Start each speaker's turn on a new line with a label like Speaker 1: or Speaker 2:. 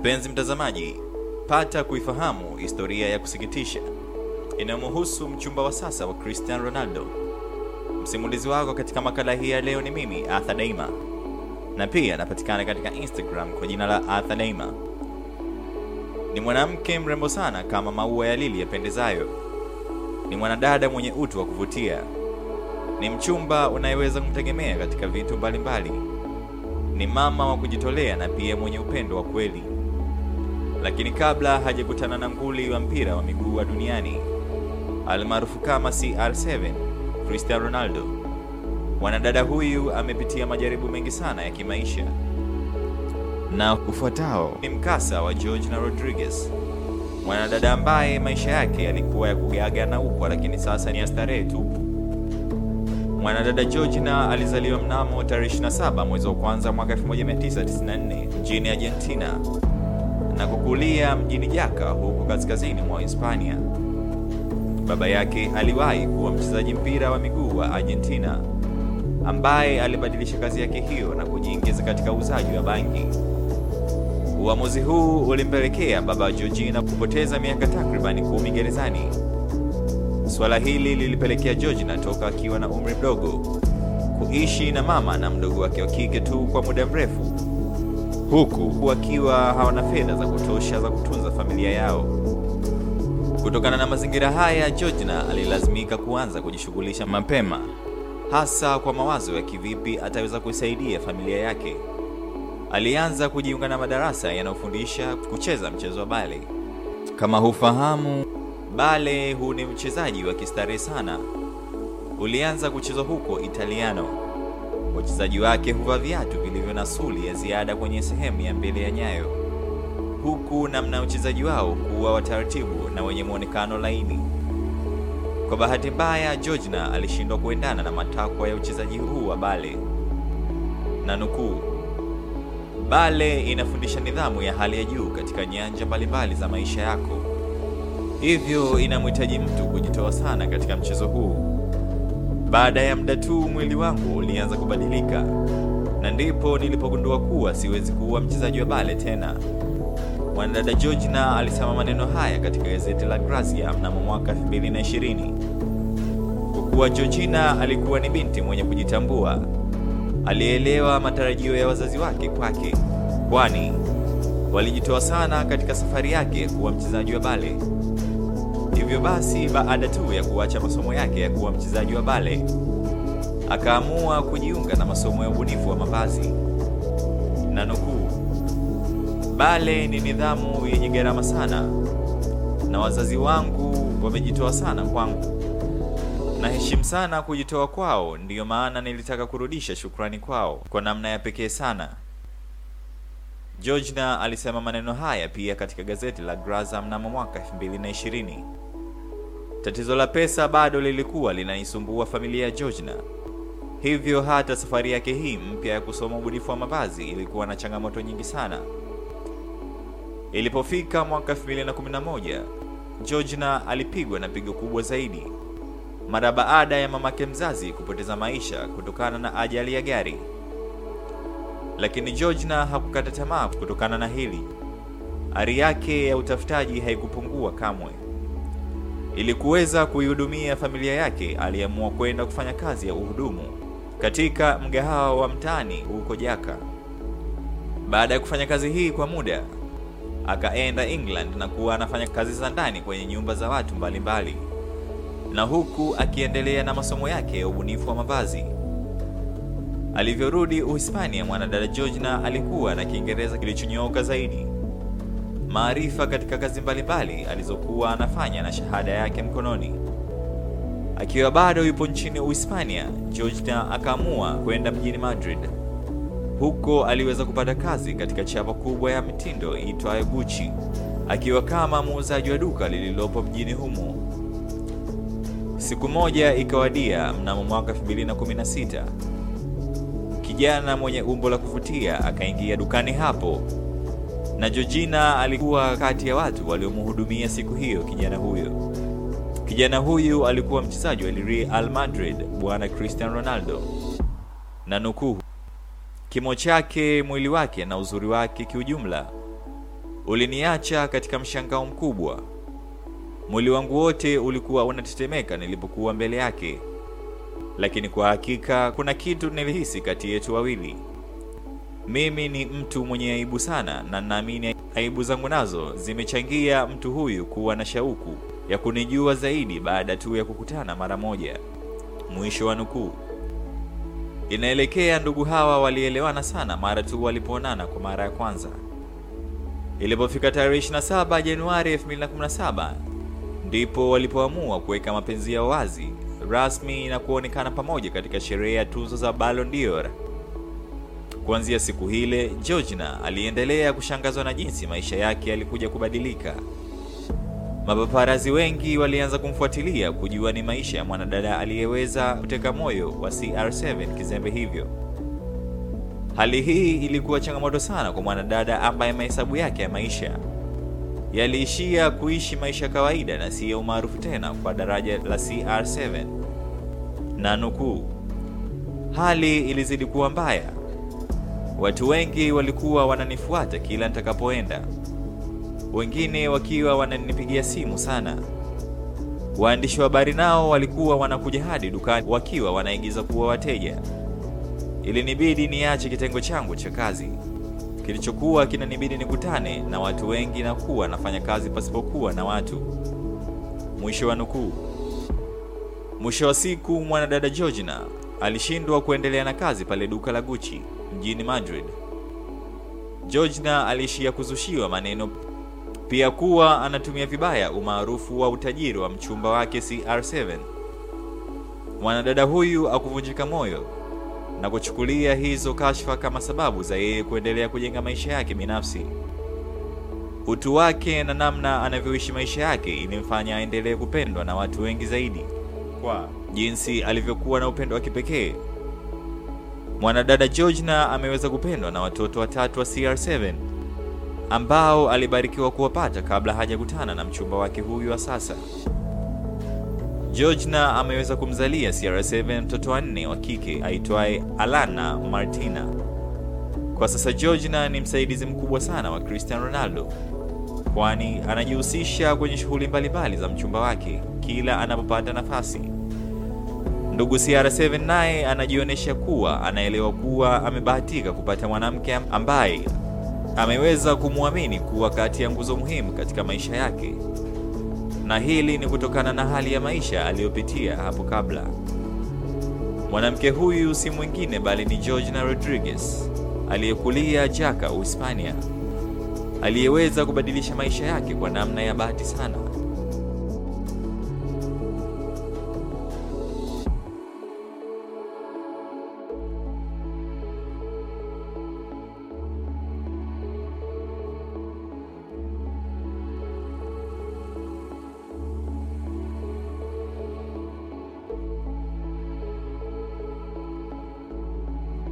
Speaker 1: Mpenzi mtazamaji, pata kuifahamu historia ya kusikitisha inayomhusu mchumba wa sasa wa Cristiano Ronaldo. Msimulizi wako katika makala hii ya leo ni mimi Arthur Daima, na pia napatikana katika Instagram kwa jina la Arthur Daima. Ni mwanamke mrembo sana kama maua ya lili yapendezayo. Ni mwanadada mwenye utu wa kuvutia. Ni mchumba unayeweza kumtegemea katika vitu mbalimbali. Ni mama wa kujitolea na pia mwenye upendo wa kweli. Lakini kabla hajakutana na nguli wa mpira wa miguu wa duniani almaarufu kama CR7 Cristiano Ronaldo, mwanadada huyu amepitia majaribu mengi sana ya kimaisha, na ufuatao ni mkasa wa George na Rodriguez, mwanadada ambaye maisha yake yalikuwa ya kugaga na upwa, lakini sasa ni ya starehe tu. Mwanadada Georgina alizaliwa mnamo tarehe 27 mwezi wa kwanza mwaka 1994 nchini Argentina na kukulia mjini Jaka huko kaskazini mwa Hispania. Baba yake aliwahi kuwa mchezaji mpira wa miguu wa Argentina ambaye alibadilisha kazi yake hiyo na kujiingiza katika uuzaji wa bangi. Uamuzi huu ulimpelekea baba Georgina kupoteza miaka takribani kumi gerezani. Suala hili lilipelekea Georgina toka akiwa na umri mdogo kuishi na mama na mdogo wake wa kike tu kwa muda mrefu, huku wakiwa hawana fedha za kutosha za kutunza familia yao. Kutokana na mazingira haya, Georgina alilazimika kuanza kujishughulisha mapema, hasa kwa mawazo ya kivipi ataweza kuisaidia familia yake. Alianza kujiunga na madarasa yanayofundisha kucheza mchezo wa bale. Kama hufahamu, bale huu ni mchezaji wa kistarehe sana. Ulianza kuchezwa huko Italiano. Wachezaji wake huvaa viatu vilivyo na suli ya ziada kwenye sehemu ya mbele ya nyayo, huku namna uchezaji wao kuwa wataratibu na wenye muonekano laini. Kwa bahati mbaya, Georgina alishindwa kuendana na matakwa ya uchezaji huu wa bale, na nukuu, bale inafundisha nidhamu ya hali ya juu katika nyanja mbalimbali za maisha yako, hivyo inamhitaji mtu kujitoa sana katika mchezo huu. Baada ya muda tu mwili wangu ulianza kubadilika, na ndipo nilipogundua kuwa siwezi kuwa mchezaji wa bale tena. Mwanadada Georgina alisema maneno haya katika gazeti la Grazia mnamo mwaka 2020. Kwa kuwa Georgina alikuwa ni binti mwenye kujitambua, alielewa matarajio ya wazazi wake kwake, kwani walijitoa sana katika safari yake kuwa mchezaji wa bale. Hivyo basi, baada tu ya kuacha masomo yake ya kuwa mchezaji wa bale, akaamua kujiunga na masomo ya ubunifu wa mavazi na nukuu, bale ni nidhamu yenye gharama sana, na wazazi wangu wamejitoa sana kwangu. Naheshimu sana kujitoa kwao, ndiyo maana nilitaka kurudisha shukrani kwao kwa namna ya pekee sana. Georgina alisema maneno haya pia katika gazeti la Graza mnamo mwaka 2020. Tatizo la pesa bado lilikuwa linaisumbua familia ya Georgina, hivyo hata safari yake hii mpya ya kusoma ubunifu wa mavazi ilikuwa na changamoto nyingi sana. Ilipofika mwaka 2011, Georgina alipigwa na pigo kubwa zaidi mara baada ya mamake mzazi kupoteza maisha kutokana na ajali ya gari. Lakini Georgina hakukata tamaa kutokana na hili. Ari yake ya utafutaji haikupungua kamwe. Ili kuweza kuihudumia familia yake, aliamua kwenda kufanya kazi ya uhudumu katika mgahawa wa mtaani huko Jaka. Baada ya kufanya kazi hii kwa muda, akaenda England na kuwa anafanya kazi za ndani kwenye nyumba za watu mbalimbali mbali, na huku akiendelea na masomo yake ya ubunifu wa mavazi. Alivyorudi Uhispania, mwanadada Georgina alikuwa na Kiingereza kilichonyooka zaidi, maarifa katika kazi mbalimbali alizokuwa anafanya na shahada yake mkononi. Akiwa bado yupo nchini Uhispania, Georgina akaamua kwenda mjini Madrid. Huko aliweza kupata kazi katika chapa kubwa ya mitindo iitwayo Gucci, akiwa kama muuzaji wa duka lililopo mjini humo. Siku moja ikawadia mnamo mwaka 2016 kijana mwenye umbo la kuvutia akaingia dukani hapo, na Georgina alikuwa kati ya watu waliomhudumia siku hiyo. Kijana huyo kijana huyu alikuwa mchezaji wa Real Madrid, bwana Cristiano Ronaldo, na nukuu, kimo chake, mwili wake na uzuri wake kiujumla uliniacha katika mshangao mkubwa. Mwili wangu wote ulikuwa unatetemeka nilipokuwa mbele yake, lakini kwa hakika kuna kitu nilihisi kati yetu wawili. Mimi ni mtu mwenye aibu sana, na naamini aibu zangu nazo zimechangia mtu huyu kuwa na shauku ya kunijua zaidi baada tu ya kukutana mara moja. Mwisho wa nukuu. Inaelekea ndugu hawa walielewana sana mara tu walipoonana kwa mara ya kwanza. Ilipofika tarehe 27 Januari 2017 ndipo walipoamua kuweka mapenzi yao wazi rasmi na kuonekana pamoja katika sherehe ya tuzo za Ballon d'Or. Kuanzia siku hile, Georgina aliendelea kushangazwa na jinsi maisha yake yalikuja kubadilika. Mapaparazi wengi walianza kumfuatilia kujua ni maisha ya mwanadada aliyeweza kuteka moyo wa CR7 kizembe hivyo. Hali hii ilikuwa changamoto sana kwa mwanadada ambaye mahesabu yake ya maisha yaliishia kuishi maisha ya kawaida na siyo umaarufu tena kwa daraja la CR7. Na nukuu, hali ilizidi kuwa mbaya. Watu wengi walikuwa wananifuata kila nitakapoenda, wengine wakiwa wananipigia simu sana. Waandishi wa habari nao walikuwa wanakuja hadi dukani wakiwa wanaigiza kuwa wateja. Ilinibidi niache kitengo changu cha kazi kilichokuwa kinanibidi nikutane na watu wengi na kuwa nafanya kazi pasipokuwa na watu. Mwisho wa nukuu. Mwisho wa siku, mwanadada Georgina alishindwa kuendelea na kazi pale duka la Gucci mjini Madrid. Georgina aliishia kuzushiwa maneno pia kuwa anatumia vibaya umaarufu wa utajiri wa mchumba wake CR7. Mwanadada huyu akuvunjika moyo na kuchukulia hizo kashfa kama sababu za yeye kuendelea kujenga maisha yake binafsi. Utu wake na namna anavyoishi maisha yake ilimfanya aendelee kupendwa na watu wengi zaidi kwa jinsi alivyokuwa na upendo wa kipekee. Mwanadada Georgina ameweza kupendwa na watoto watatu wa CR7 ambao alibarikiwa kuwapata kabla hajakutana na mchumba wake huyu wa sasa. Georgina ameweza kumzalia CR7 mtoto wanne wa kike aitwaye Alana Martina. Kwa sasa Georgina ni msaidizi mkubwa sana wa Cristiano Ronaldo, kwani anajihusisha kwenye shughuli mbalimbali za mchumba wake kila anapopata nafasi. Ndugu CR7 naye anajionyesha kuwa anaelewa kuwa amebahatika kupata mwanamke ambaye ameweza kumwamini kuwa kati ya nguzo muhimu katika maisha yake na hili ni kutokana na hali ya maisha aliyopitia hapo kabla. Mwanamke huyu si mwingine bali ni Georgina Rodriguez aliyekulia Jaka, Uhispania, aliyeweza kubadilisha maisha yake kwa namna ya bahati sana.